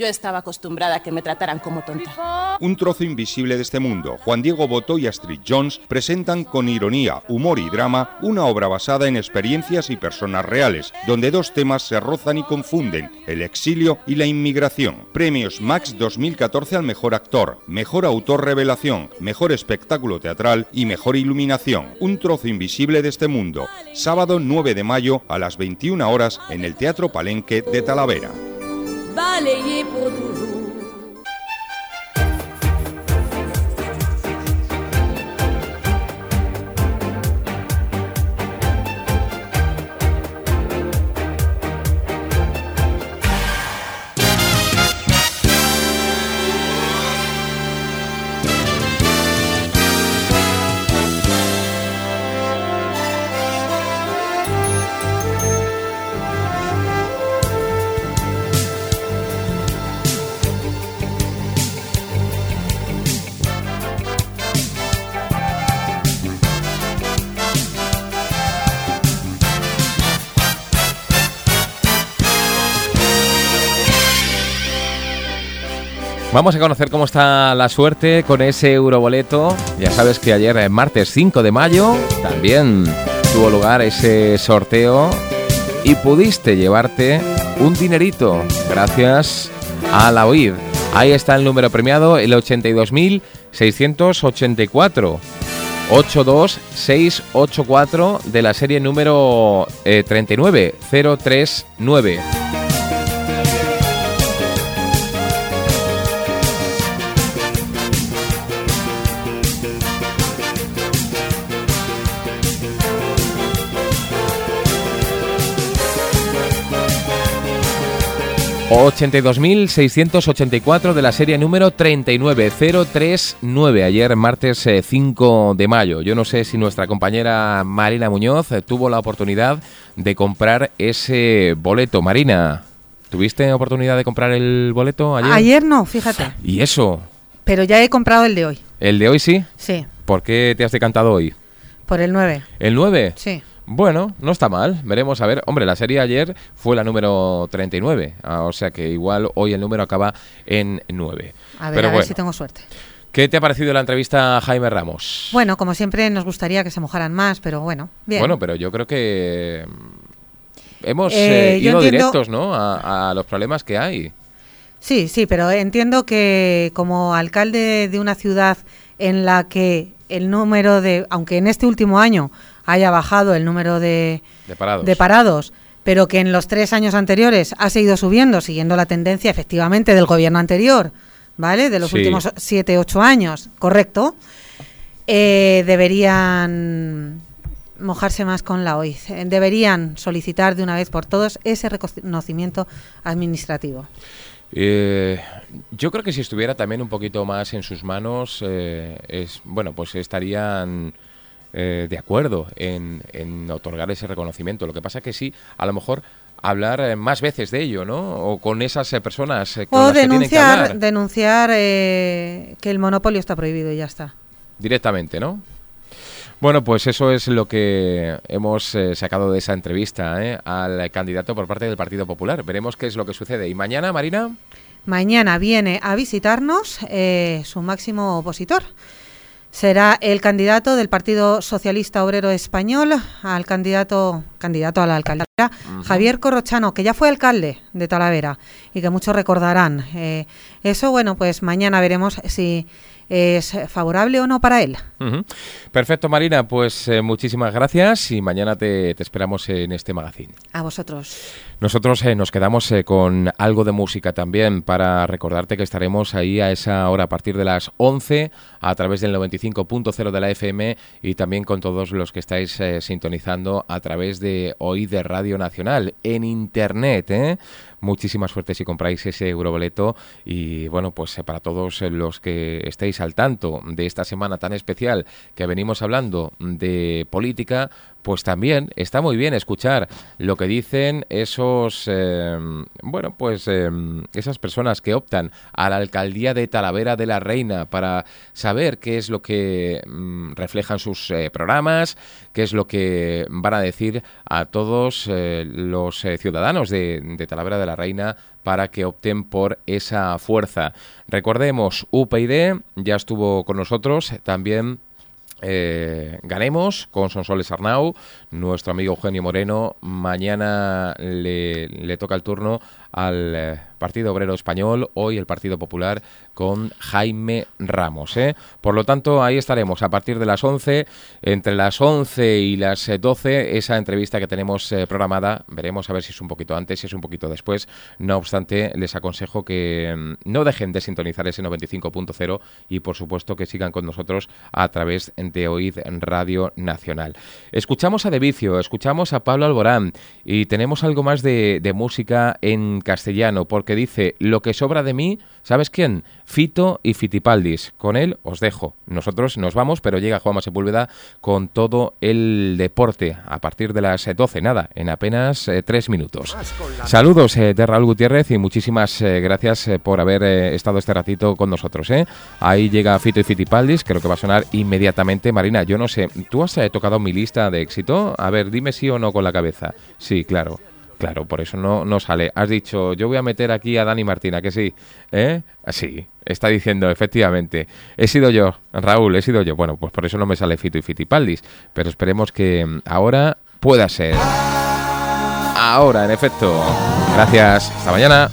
Yo estaba acostumbrada a que me trataran como tonta. Un trozo invisible de este mundo. Juan Diego Boto y Astrid Jones presentan con ironía, humor y drama una obra basada en experiencias y personas reales, donde dos temas se rozan y confunden, el exilio y la inmigración. Premios Max 2014 al mejor actor, mejor autor revelación, mejor espectáculo teatral y mejor iluminación. Un trozo invisible de este mundo. Sábado 9 de mayo a las 21 horas en el Teatro Palenque de Talavera. Balayé pour toujours. Vamos a conocer cómo está la suerte con ese euroboleto. Ya sabes que ayer, eh, martes 5 de mayo, también tuvo lugar ese sorteo y pudiste llevarte un dinerito gracias a la OID. Ahí está el número premiado, el 82.684. 82684 de la serie número eh, 39039. 82.684 de la serie número 39039, ayer martes eh, 5 de mayo. Yo no sé si nuestra compañera Marina Muñoz eh, tuvo la oportunidad de comprar ese boleto. Marina, ¿tuviste oportunidad de comprar el boleto ayer? Ayer no, fíjate. ¿Y eso? Pero ya he comprado el de hoy. ¿El de hoy sí? Sí, ¿Por qué te has decantado hoy? por el 9. ¿El 9? Sí. Bueno, no está mal. Veremos a ver. Hombre, la serie ayer fue la número 39. ah, o sea que igual hoy el número acaba en 9. A ver, Pero a ver bueno, si tengo suerte. ¿qué te ha parecido la entrevista a Jaime Ramos? Bueno, como siempre nos gustaría que se mojaran más, pero bueno, bien. Bueno, pero yo creo que mm, hemos Eh, eh, ido entiendo- directos, ¿no? A, a los problemas que hay. Sí, sí, pero entiendo que como alcalde de una ciudad en la que el número de, aunque en este último año haya bajado el número de, De parados. de parados, pero que en los tres años anteriores ha seguido subiendo, siguiendo la tendencia efectivamente del gobierno anterior, ¿vale? De los Sí. últimos siete, ocho años, correcto. Eh, deberían mojarse más con la OIT. Eh, Deberían solicitar de una vez por todos ese reconocimiento administrativo. Eh, yo creo que si estuviera también un poquito más en sus manos, eh, es bueno, pues estarían eh, de acuerdo en, en otorgar ese reconocimiento. Lo que pasa que sí, a lo mejor hablar eh, más veces de ello, ¿no? O con esas eh, personas eh, con O las que tienen que denunciar, hablar denunciar eh, que el monopolio está prohibido y ya está. directamente, ¿no? Bueno, pues eso es lo que hemos eh, sacado de esa entrevista ¿eh? al candidato por parte del Partido Popular. Veremos qué es lo que sucede. ¿Y mañana, Marina? Mañana viene a visitarnos eh, su máximo opositor. Será el candidato del Partido Socialista Obrero Español al candidato candidato a la alcaldía, Javier Corrochano, que ya fue alcalde de Talavera y que muchos recordarán. Eh, eso, bueno, pues mañana veremos si es favorable o no para él. Perfecto, Marina. Pues eh, muchísimas gracias y mañana te, te esperamos en este magazine. A vosotros. Nosotros eh, nos quedamos eh, con algo de música también para recordarte que estaremos ahí a esa hora a partir de las 11 a través del 95.0 de la FM y también con todos los que estáis eh, sintonizando a través de hoy de Radio Nacional en internet. ¿eh? Muchísima suerte si compráis ese euroboleto y bueno, pues para todos los que estéis al tanto de esta semana tan especial que venimos hablando de política, pues también está muy bien escuchar lo que dicen esos, eh, bueno, pues eh, esas personas que optan a la alcaldía de Talavera de la Reina para saber qué es lo que mm, reflejan sus eh, programas, qué es lo que van a decir a todos eh, los eh, ciudadanos de, Talavera de la la Reina para que opten por esa fuerza. Recordemos, UPyD ya estuvo con nosotros, también eh, ganemos con Sonsoles Arnau, nuestro amigo Eugenio Moreno. Mañana le, le toca el turno al eh, Partido Obrero Español, hoy el Partido Popular con Jaime Ramos. ¿eh? Por lo tanto, ahí estaremos a partir de las 11, entre las 11 y las 12, eh, esa entrevista que tenemos programada. Veremos a ver si es un poquito antes, si es un poquito después. No obstante, les aconsejo que mm, no dejen de sintonizar ese 95.0 y, por supuesto, que sigan con nosotros a través de OID Radio Nacional. Escuchamos a De Vicio, escuchamos a Pablo Alborán y tenemos algo más de música en castellano, porque dice, lo que sobra de mí, ¿sabes quién? Fito y Fitipaldis. Con él os dejo. Nosotros nos vamos, pero llega Juanma Sepúlveda con todo el deporte a partir de las 12, nada, en apenas eh, tres minutos. Saludos eh, de Raúl Gutiérrez y muchísimas eh, gracias eh, por haber eh, estado este ratito con nosotros. ¿eh? Ahí llega Fito y Fitipaldis, creo que va a sonar inmediatamente. Marina, yo no sé, ¿tú has eh, tocado mi lista de éxito? A ver, dime sí o no con la cabeza. Sí, claro. Claro, por eso no, no sale. Has dicho, yo voy a meter aquí a Dani Martina, que sí. ¿Eh? Sí, está diciendo, efectivamente. He sido yo, Raúl, he sido yo. Bueno, pues por eso no me sale Fito y Fitipaldis. Pero esperemos que mm, ahora pueda ser. Ahora, en efecto. Gracias. Hasta mañana.